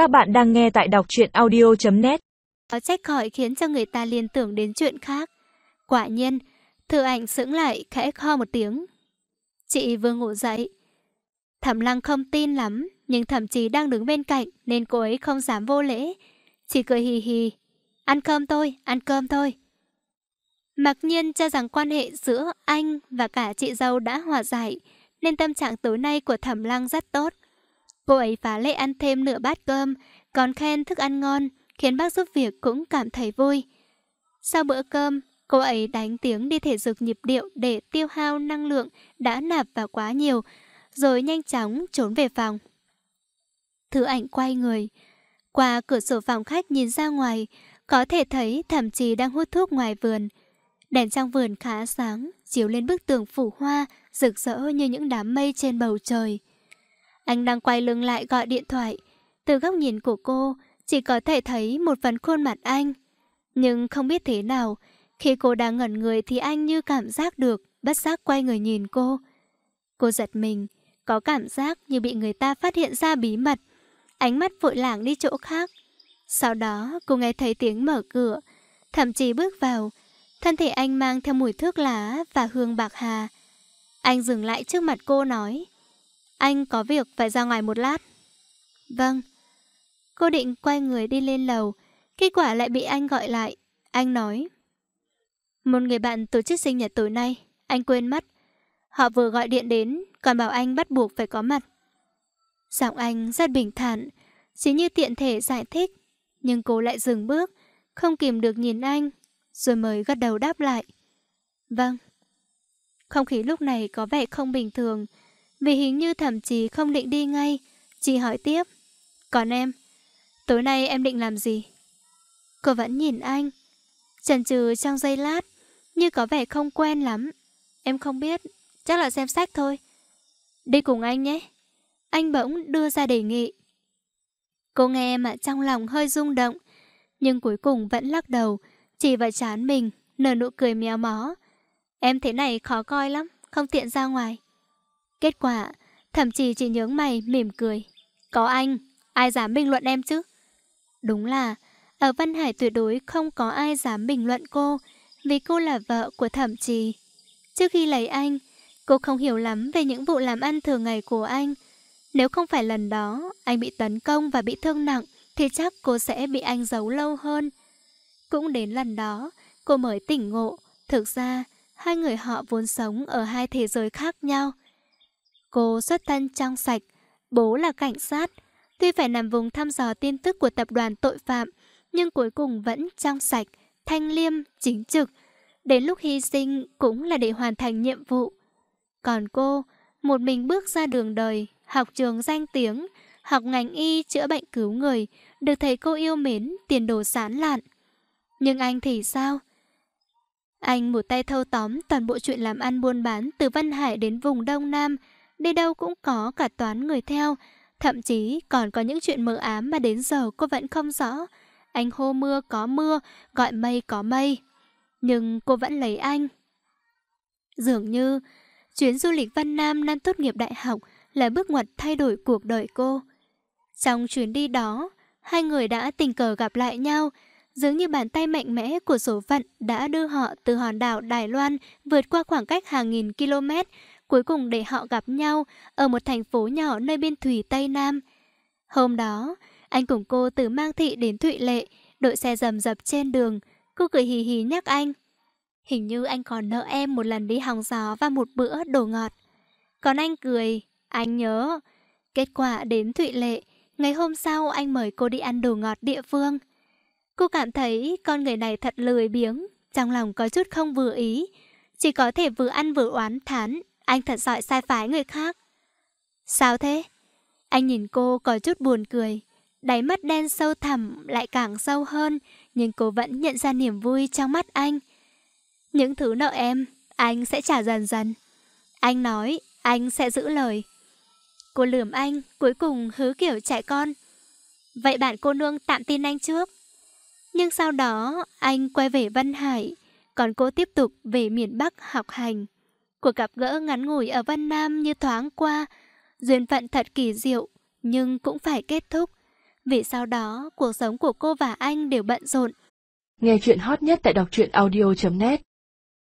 Các bạn đang nghe tại đọc truyện audio.net Có trách khỏi khiến cho người ta liên tưởng đến chuyện khác. Quả nhiên, thư ảnh sững lại khẽ kho một tiếng. Chị vừa ngủ dậy. Thẩm lăng không tin lắm, nhưng thậm chí đang đứng bên cạnh nên cô ấy không dám vô lễ. Chỉ cười hì hì. Ăn cơm thôi, ăn cơm thôi. Mặc nhiên cho rằng quan hệ giữa anh và cả chị dâu đã hòa giải, nên tâm trạng tối nay của thẩm lăng rất tốt. Cô ấy phá lệ ăn thêm nửa bát cơm, còn khen thức ăn ngon, khiến bác giúp việc cũng cảm thấy vui. Sau bữa cơm, cô ấy đánh tiếng đi thể dục nhịp điệu để tiêu hao năng lượng đã nạp vào quá nhiều, rồi nhanh chóng trốn về phòng. Thứ ảnh quay người, qua cửa sổ phòng khách nhìn ra ngoài, có thể thấy thậm chí đang hút thuốc ngoài vườn. Đèn trong vườn khá sáng, chiếu lên bức tường phủ hoa, rực rỡ như những đám mây trên bầu trời. Anh đang quay lưng lại gọi điện thoại. Từ góc nhìn của cô, chỉ có thể thấy một phần khuôn mặt anh. Nhưng không biết thế nào, khi cô đang ngẩn người thì anh như cảm giác được, bất giác quay người nhìn cô. Cô giật mình, có cảm giác như bị người ta phát hiện ra bí mật. Ánh mắt vội lảng đi chỗ khác. Sau đó cô nghe thấy tiếng mở cửa, thậm chí bước vào. Thân thể anh mang theo mùi thuốc lá và hương bạc hà. Anh dừng lại trước mặt cô nói anh có việc phải ra ngoài một lát. Vâng. Cô định quay người đi lên lầu Kết quả lại bị anh gọi lại. Anh nói Một người bạn tổ chức sinh nhật tối nay Anh quên mất. Họ vừa gọi điện đến Còn bảo anh bắt buộc phải có mặt. Giọng anh rất bình thản Chỉ như tiện thể giải thích Nhưng cô lại dừng bước Không kìm được nhìn anh Rồi mới gật đầu đáp lại. Vâng. Không khí lúc này có vẻ không bình thường, vì hình như thậm chí không định đi ngay, chị hỏi tiếp. Còn em, tối nay em định làm gì? Cô vẫn nhìn anh, chần chừ trong giây lát, như có vẻ không quen lắm. Em không biết, chắc là xem sách thôi. Đi cùng anh nhé. Anh bỗng đưa ra đề nghị. Cô nghe mà trong lòng hơi rung động, nhưng cuối cùng vẫn lắc đầu, chỉ vào chán mình, nở nụ cười méo mó. Em thế này khó coi lắm, không tiện ra ngoài. Kết quả, thậm chí chỉ nhướng mày mỉm cười. Có anh, ai dám bình luận em chứ? Đúng là, ở Văn Hải tuyệt đối không có ai dám bình luận cô, vì cô là vợ của thẩm trì. Trước khi lấy anh, cô không hiểu lắm về những vụ làm ăn thường ngày của anh. Nếu không phải lần đó, anh bị tấn công và bị thương nặng, thì chắc cô sẽ bị anh giấu lâu hơn. Cũng đến lần đó, cô mới tỉnh ngộ. Thực ra, hai người họ vốn sống ở hai thế giới khác nhau. Cô xuất thân trong sạch, bố là cảnh sát, tuy phải nằm vùng thăm dò tin tức của tập đoàn tội phạm, nhưng cuối cùng vẫn trong sạch, thanh liêm, chính trực. Đến lúc hy sinh cũng là để hoàn thành nhiệm vụ. Còn cô, một mình bước ra đường đời, học trường danh tiếng, học ngành y chữa bệnh cứu người, được thầy cô yêu mến, tiền đồ sán lạn. Nhưng anh thì sao? Anh một tay thâu tóm toàn bộ chuyện làm ăn buôn bán từ Văn Hải đến vùng Đông Nam, đi đâu cũng có cả toán người theo, thậm chí còn có những chuyện mờ ám mà đến giờ cô vẫn không rõ. Anh hô mưa có mưa, gọi mây có mây. Nhưng cô vẫn lấy anh. Dường như chuyến du lịch Văn Nam năm tốt nghiệp đại học là bước ngoặt thay đổi cuộc đời cô. Trong chuyến đi đó, hai người đã tình cờ gặp lại nhau, Dường như bàn tay mạnh mẽ của số phận đã đưa họ từ hòn đảo Đài Loan vượt qua khoảng cách hàng nghìn km, cuối cùng để họ gặp nhau ở một thành phố nhỏ nơi biên thủy Tây Nam. Hôm đó, anh cùng cô từ Mang Thị đến Thụy Lệ, đội xe rầm rập trên đường. Cô cười hì hì nhắc anh. Hình như anh còn nợ em một lần đi hòng gió và một bữa đồ ngọt. Còn anh cười, anh nhớ. Kết quả đến Thụy Lệ, ngày hôm sau anh mời cô đi ăn đồ ngọt địa phương. Cô cảm thấy con người này thật lười biếng, trong lòng có chút không vừa ý. Chỉ có thể vừa ăn vừa oán thán, anh thật giỏi sai phái người khác. Sao thế? Anh nhìn cô có chút buồn cười. Đáy mắt đen sâu thẳm lại càng sâu hơn, nhưng cô vẫn nhận ra niềm vui trong mắt anh. Những thứ nợ em, anh sẽ trả dần dần. Anh nói, anh sẽ giữ lời. Cô lườm anh, cuối cùng hứ kiểu chạy con. Vậy bạn cô nương tạm tin anh trước. Nhưng sau đó anh quay về Vân Hải, còn cô tiếp tục về miền Bắc học hành. Cuộc gặp gỡ ngắn ngủi ở Vân Nam như thoáng qua, duyên phận thật kỳ diệu, nhưng cũng phải kết thúc. vì sau đó cuộc sống của cô và anh đều bận rộn. Nghe chuyện hot nhất tại đọc truyện audio.net